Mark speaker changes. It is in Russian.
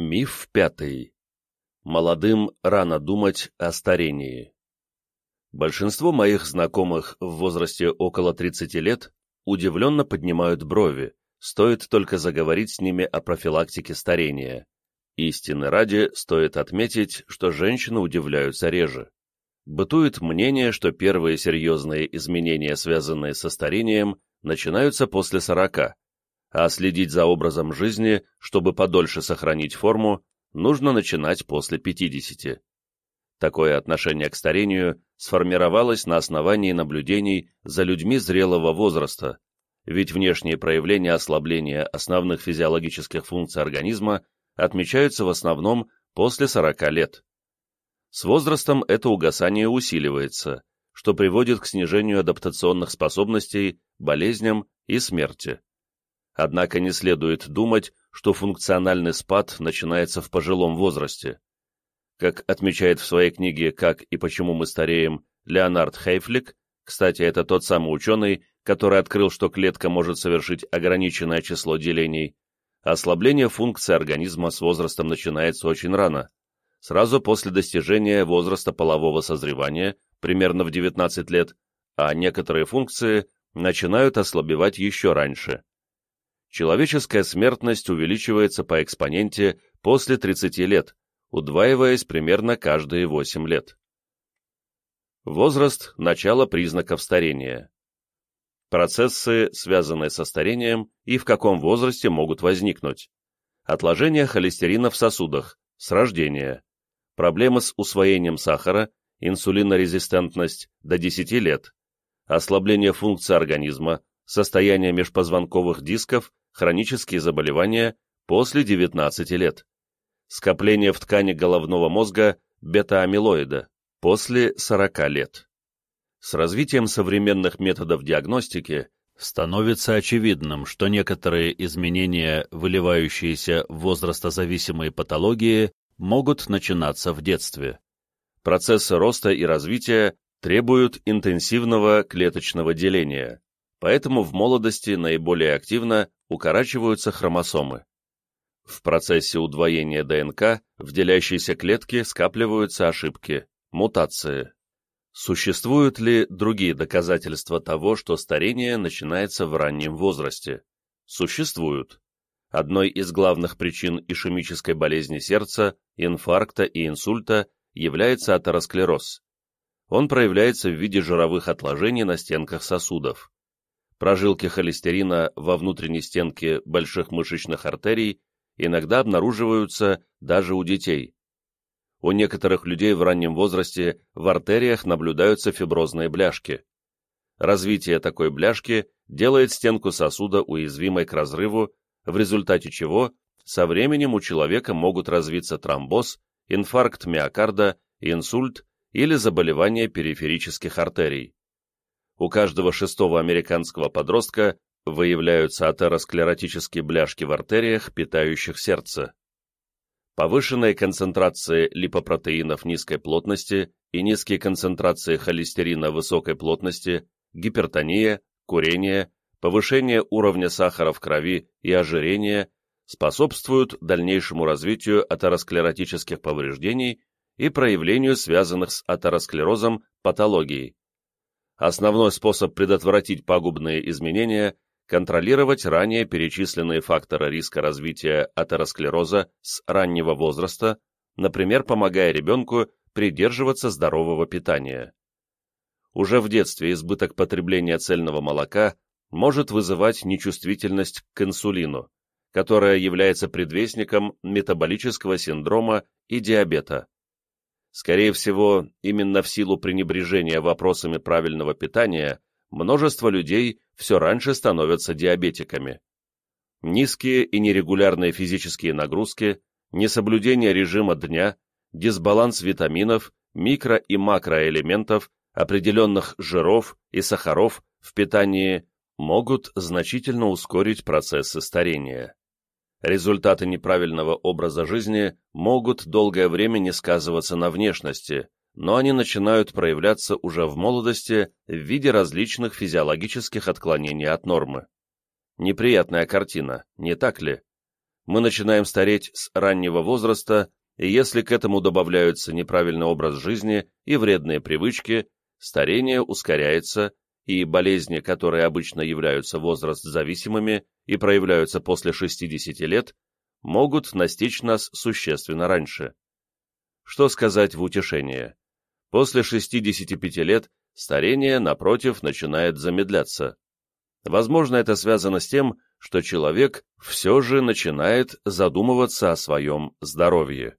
Speaker 1: Миф пятый. Молодым рано думать о старении. Большинство моих знакомых в возрасте около 30 лет удивленно поднимают брови, стоит только заговорить с ними о профилактике старения. Истины ради стоит отметить, что женщины удивляются реже. Бытует мнение, что первые серьезные изменения, связанные со старением, начинаются после 40, а следить за образом жизни, чтобы подольше сохранить форму, нужно начинать после 50. Такое отношение к старению сформировалось на основании наблюдений за людьми зрелого возраста, ведь внешние проявления ослабления основных физиологических функций организма отмечаются в основном после 40 лет. С возрастом это угасание усиливается, что приводит к снижению адаптационных способностей, болезням и смерти. Однако не следует думать, что функциональный спад начинается в пожилом возрасте. Как отмечает в своей книге «Как и почему мы стареем» Леонард Хейфлик, кстати, это тот самый ученый, который открыл, что клетка может совершить ограниченное число делений, ослабление функции организма с возрастом начинается очень рано, сразу после достижения возраста полового созревания, примерно в 19 лет, а некоторые функции начинают ослабевать еще раньше человеческая смертность увеличивается по экспоненте после 30 лет, удваиваясь примерно каждые 8 лет. Возраст – начало признаков старения. Процессы, связанные со старением, и в каком возрасте могут возникнуть. Отложение холестерина в сосудах, с рождения. Проблемы с усвоением сахара, инсулинорезистентность до 10 лет. Ослабление функций организма, состояние межпозвонковых дисков, хронические заболевания после 19 лет, скопление в ткани головного мозга бета-амилоида после 40 лет. С развитием современных методов диагностики становится очевидным, что некоторые изменения, выливающиеся в возрастозависимые патологии, могут начинаться в детстве. Процессы роста и развития требуют интенсивного клеточного деления поэтому в молодости наиболее активно укорачиваются хромосомы. В процессе удвоения ДНК в делящейся клетке скапливаются ошибки, мутации. Существуют ли другие доказательства того, что старение начинается в раннем возрасте? Существуют. Одной из главных причин ишемической болезни сердца, инфаркта и инсульта является атеросклероз. Он проявляется в виде жировых отложений на стенках сосудов. Прожилки холестерина во внутренней стенке больших мышечных артерий иногда обнаруживаются даже у детей. У некоторых людей в раннем возрасте в артериях наблюдаются фиброзные бляшки. Развитие такой бляшки делает стенку сосуда уязвимой к разрыву, в результате чего со временем у человека могут развиться тромбоз, инфаркт миокарда, инсульт или заболевание периферических артерий у каждого шестого американского подростка выявляются атеросклеротические бляшки в артериях, питающих сердце. Повышенные концентрации липопротеинов низкой плотности и низкие концентрации холестерина высокой плотности, гипертония, курение, повышение уровня сахара в крови и ожирение способствуют дальнейшему развитию атеросклеротических повреждений и проявлению связанных с атеросклерозом патологий. Основной способ предотвратить пагубные изменения – контролировать ранее перечисленные факторы риска развития атеросклероза с раннего возраста, например, помогая ребенку придерживаться здорового питания. Уже в детстве избыток потребления цельного молока может вызывать нечувствительность к инсулину, которая является предвестником метаболического синдрома и диабета. Скорее всего, именно в силу пренебрежения вопросами правильного питания множество людей все раньше становятся диабетиками. Низкие и нерегулярные физические нагрузки, несоблюдение режима дня, дисбаланс витаминов, микро- и макроэлементов, определенных жиров и сахаров в питании могут значительно ускорить процессы старения. Результаты неправильного образа жизни могут долгое время не сказываться на внешности, но они начинают проявляться уже в молодости в виде различных физиологических отклонений от нормы. Неприятная картина, не так ли? Мы начинаем стареть с раннего возраста, и если к этому добавляются неправильный образ жизни и вредные привычки, старение ускоряется, и болезни, которые обычно являются возраст-зависимыми и проявляются после 60 лет, могут настичь нас существенно раньше. Что сказать в утешение? После 65 лет старение, напротив, начинает замедляться. Возможно, это связано с тем, что человек все же начинает задумываться о своем здоровье.